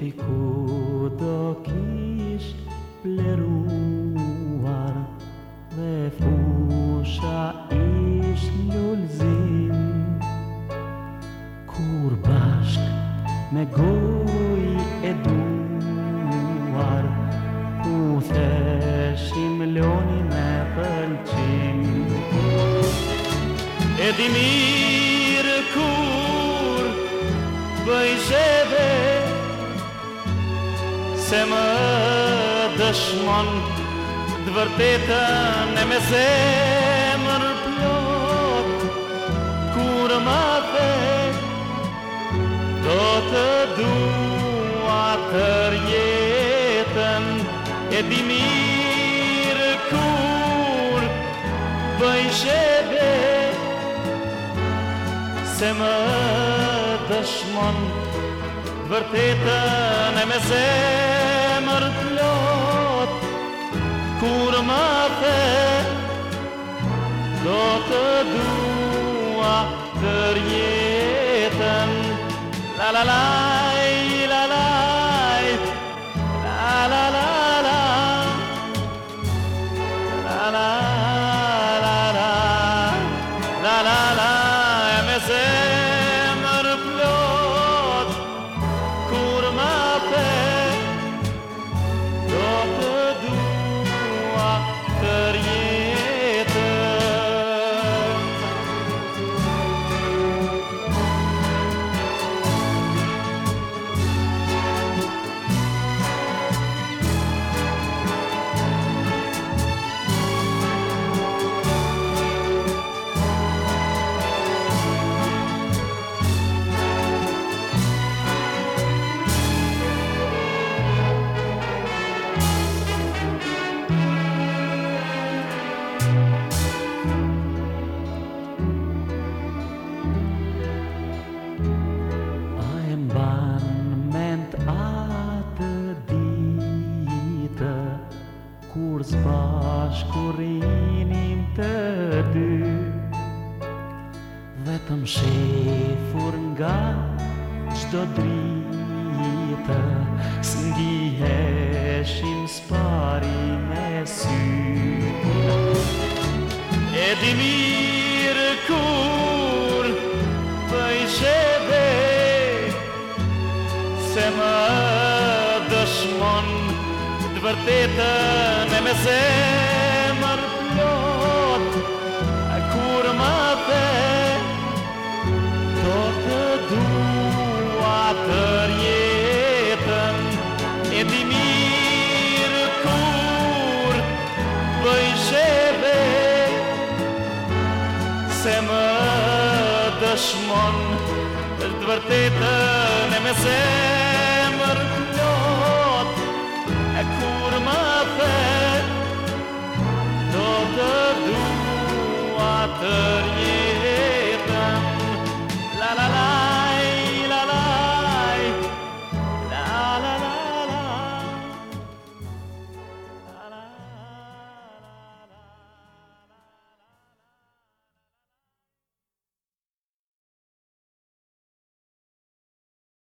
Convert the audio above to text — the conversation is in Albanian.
Si ku do kish pleruar Dhe fusha ish lullzim Kur bashk me goj e duar U theshim loni me pëlqim E dimir kur bëj se më dëshmon Dë vërtetën e me zemër plot Kur më dhe do të dua të jetën E di mirë kur bëj shebe Se më dëshmon vërtetën e me zemër curmate Dotădua tărietem La la la kam më shefur nga qdo drita Së ndiheshim s'pari me sy E di mirë kur për i Se më dëshmon të vërtetën e me zemë dëshmon Të vërtetën e me zemër Njot e kur më the Do të dua të rje